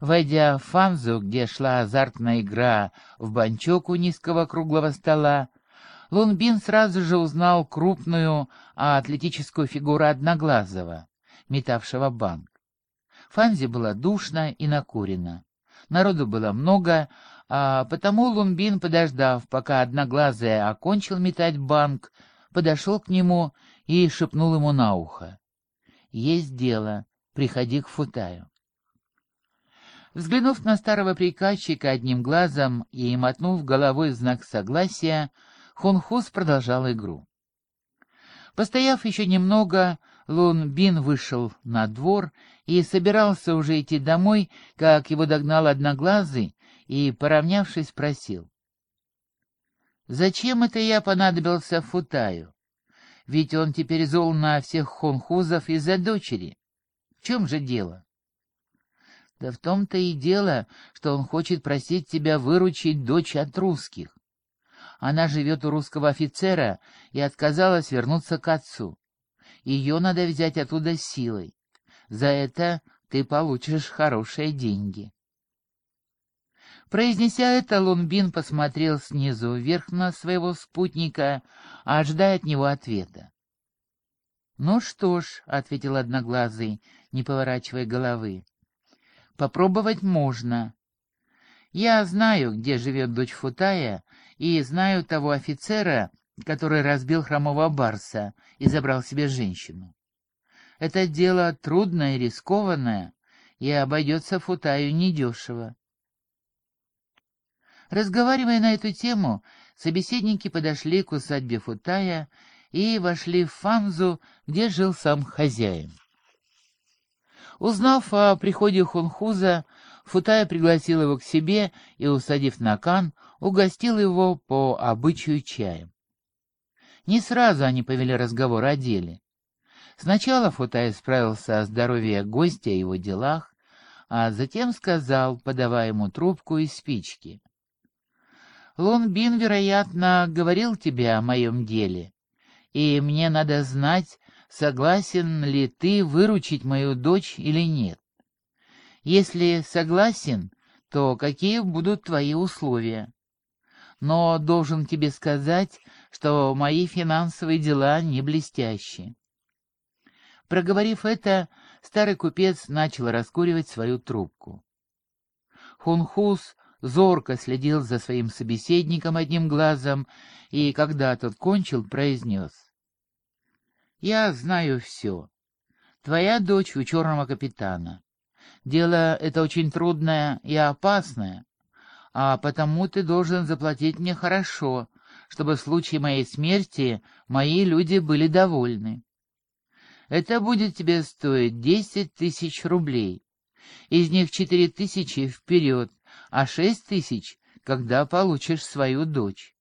Войдя в фанзу, где шла азартная игра в банчок у низкого круглого стола, Лунбин сразу же узнал крупную а атлетическую фигуру Одноглазого, метавшего банк. Фанзе было душно и накурено. Народу было много, а потому Лунбин, подождав, пока Одноглазый окончил метать банк, подошел к нему и шепнул ему на ухо. «Есть дело, приходи к Футаю». Взглянув на старого приказчика одним глазом и мотнув головой в знак согласия, Хунхус продолжал игру. Постояв еще немного, Лун Бин вышел на двор и собирался уже идти домой, как его догнал Одноглазый и, поравнявшись, спросил. «Зачем это я понадобился Футаю? Ведь он теперь зол на всех хунхузов из-за дочери. В чем же дело?» Да в том-то и дело, что он хочет просить тебя выручить дочь от русских. Она живет у русского офицера и отказалась вернуться к отцу. Ее надо взять оттуда силой. За это ты получишь хорошие деньги. Произнеся это, Лунбин посмотрел снизу вверх на своего спутника, ожидая от него ответа. «Ну что ж», — ответил Одноглазый, не поворачивая головы, Попробовать можно. Я знаю, где живет дочь Футая, и знаю того офицера, который разбил хромого барса и забрал себе женщину. Это дело трудное и рискованное, и обойдется Футаю недешево. Разговаривая на эту тему, собеседники подошли к усадьбе Футая и вошли в Фанзу, где жил сам хозяин. Узнав о приходе Хунхуза, Футая пригласил его к себе и, усадив на кан, угостил его по обычаю чаем. Не сразу они повели разговор о деле. Сначала Футай справился о здоровье гостя и его делах, а затем сказал, подавая ему трубку и спички. «Лун Бин, вероятно, говорил тебе о моем деле, и мне надо знать, согласен ли ты выручить мою дочь или нет. Если согласен, то какие будут твои условия? Но должен тебе сказать, что мои финансовые дела не блестящие. Проговорив это, старый купец начал раскуривать свою трубку. Хунхус зорко следил за своим собеседником одним глазом и, когда тот кончил, произнес. Я знаю все. Твоя дочь у черного капитана. Дело это очень трудное и опасное, а потому ты должен заплатить мне хорошо, чтобы в случае моей смерти мои люди были довольны. Это будет тебе стоить десять тысяч рублей. Из них четыре тысячи вперед, а шесть тысяч, когда получишь свою дочь.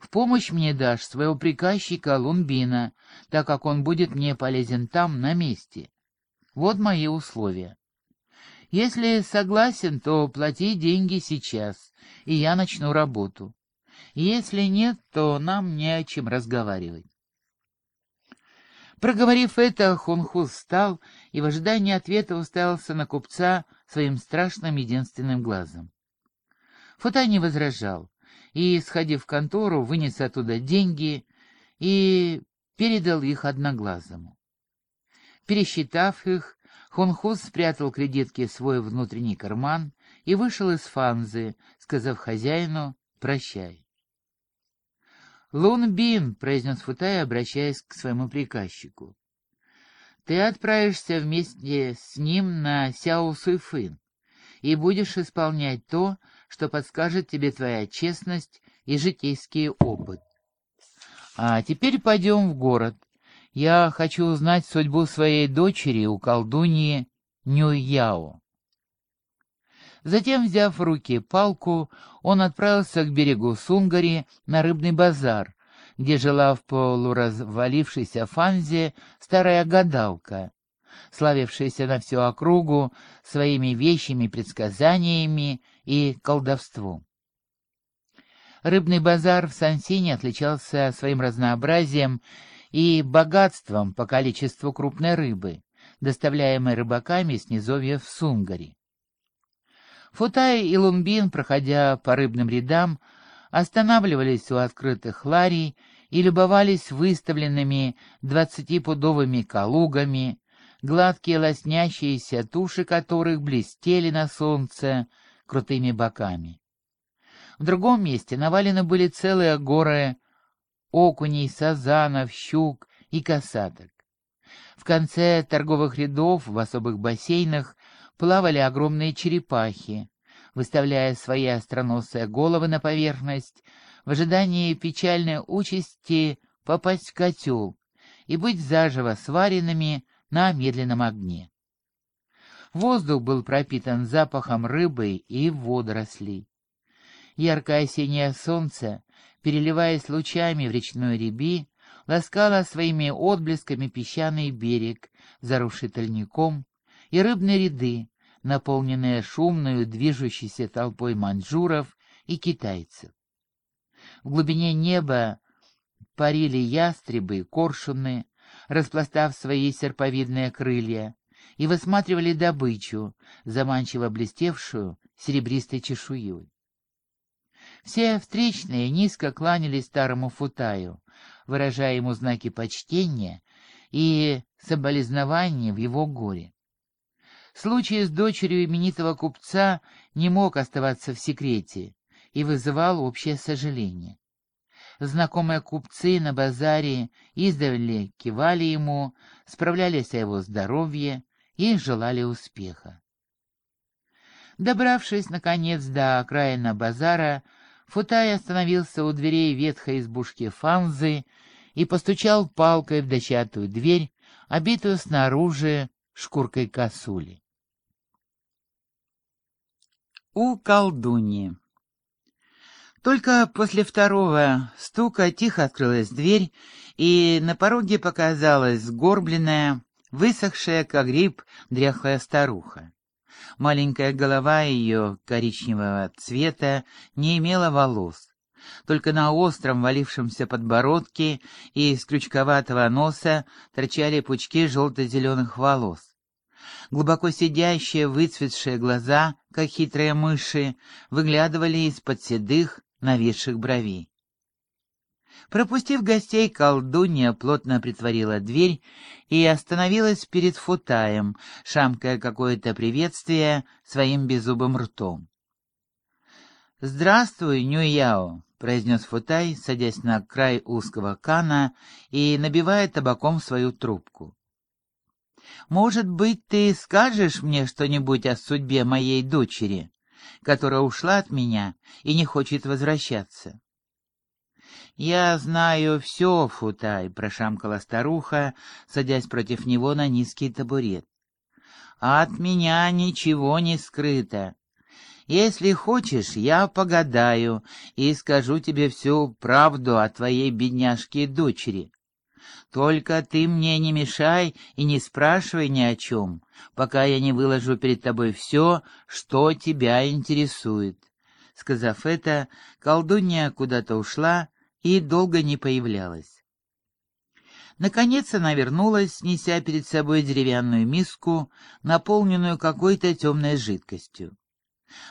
В помощь мне дашь своего приказчика Лунбина, так как он будет мне полезен там, на месте. Вот мои условия. Если согласен, то плати деньги сейчас, и я начну работу. Если нет, то нам не о чем разговаривать. Проговорив это, Хунхус встал и в ожидании ответа уставился на купца своим страшным единственным глазом. Фута не возражал и, сходив в контору, вынес оттуда деньги и передал их одноглазому. Пересчитав их, Хунхус спрятал кредитки в свой внутренний карман и вышел из фанзы, сказав хозяину «прощай». «Лун Бин», — произнес Футай, обращаясь к своему приказчику, — «ты отправишься вместе с ним на Сяо Суйфын и будешь исполнять то, что подскажет тебе твоя честность и житейский опыт. А теперь пойдем в город. Я хочу узнать судьбу своей дочери у колдуньи Нюйяо. Затем, взяв в руки палку, он отправился к берегу Сунгари на рыбный базар, где жила в полуразвалившейся фанзе старая гадалка, славившаяся на всю округу своими вещими предсказаниями и колдовством. Рыбный базар в Сансине отличался своим разнообразием и богатством по количеству крупной рыбы, доставляемой рыбаками с низовья в Сунгари. Футай и Лунбин, проходя по рыбным рядам, останавливались у открытых ларий и любовались выставленными двадцатипудовыми калугами, гладкие лоснящиеся туши которых блестели на солнце крутыми боками. В другом месте навалены были целые горы окуней, сазанов, щук и касаток. В конце торговых рядов в особых бассейнах плавали огромные черепахи, выставляя свои остроносые головы на поверхность в ожидании печальной участи попасть в котел и быть заживо сваренными на медленном огне. Воздух был пропитан запахом рыбы и водорослей. Яркое осеннее солнце, переливаясь лучами в речной реби, ласкало своими отблесками песчаный берег, заросший тольником, и рыбные ряды, наполненные шумной, движущейся толпой маньчжуров и китайцев. В глубине неба парили ястребы, коршуны, распластав свои серповидные крылья, и высматривали добычу, заманчиво блестевшую серебристой чешуей. Все встречные низко кланялись старому Футаю, выражая ему знаки почтения и соболезнования в его горе. Случай с дочерью именитого купца не мог оставаться в секрете и вызывал общее сожаление. Знакомые купцы на базаре издавали кивали ему, справлялись о его здоровье и желали успеха. Добравшись, наконец, до окраина базара, Футай остановился у дверей ветхой избушки Фанзы и постучал палкой в дощатую дверь, обитую снаружи шкуркой косули. У колдуньи только после второго стука тихо открылась дверь, и на пороге показалась сгорбленная, высохшая, как гриб, дряхлая старуха. Маленькая голова ее коричневого цвета не имела волос. Только на остром валившемся подбородке и из крючковатого носа торчали пучки желто-зеленых волос. Глубоко сидящие, выцветшие глаза, как хитрые мыши, выглядывали из-под седых, нависших бровей. Пропустив гостей, колдунья плотно притворила дверь и остановилась перед Футаем, шамкая какое-то приветствие своим беззубым ртом. «Здравствуй, Нюяо», — произнес Футай, садясь на край узкого кана и набивая табаком свою трубку. «Может быть, ты скажешь мне что-нибудь о судьбе моей дочери?» которая ушла от меня и не хочет возвращаться. «Я знаю все, Футай», — прошамкала старуха, садясь против него на низкий табурет. «От меня ничего не скрыто. Если хочешь, я погадаю и скажу тебе всю правду о твоей бедняжке дочери. Только ты мне не мешай и не спрашивай ни о чем, пока я не выложу перед тобой все, что тебя интересует». Сказав это, колдунья куда-то ушла и долго не появлялась. Наконец она вернулась, неся перед собой деревянную миску, наполненную какой-то темной жидкостью.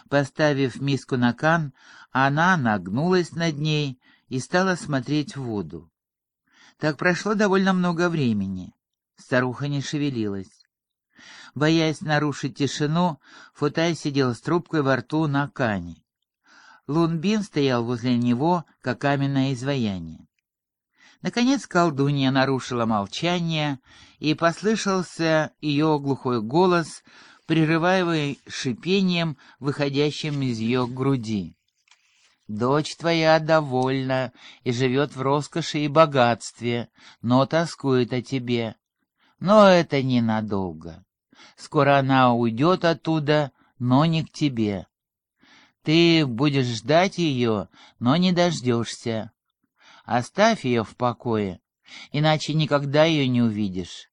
Поставив миску на кан, она нагнулась над ней и стала смотреть в воду. Так прошло довольно много времени. Старуха не шевелилась. Боясь нарушить тишину, Футай сидел с трубкой во рту на кане. Лунбин стоял возле него, как каменное изваяние. Наконец колдунья нарушила молчание, и послышался ее глухой голос, прерываемый шипением, выходящим из ее груди. Дочь твоя довольна и живет в роскоши и богатстве, но тоскует о тебе. Но это ненадолго. Скоро она уйдет оттуда, но не к тебе. Ты будешь ждать ее, но не дождешься. Оставь ее в покое, иначе никогда ее не увидишь.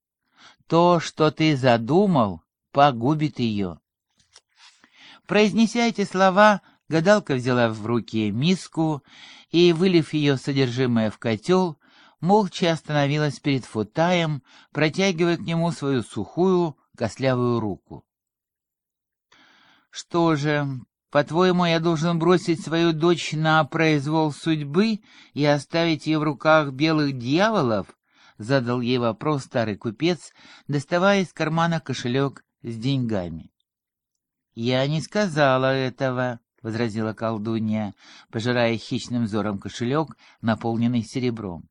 То, что ты задумал, погубит ее. Произнеся эти слова, Гадалка взяла в руки миску и, вылив ее содержимое в котел, молча остановилась перед Футаем, протягивая к нему свою сухую, костлявую руку. Что же, по-твоему, я должен бросить свою дочь на произвол судьбы и оставить ее в руках белых дьяволов? Задал ей вопрос старый купец, доставая из кармана кошелек с деньгами. «Я не сказала этого», — возразила колдунья, пожирая хищным взором кошелек, наполненный серебром.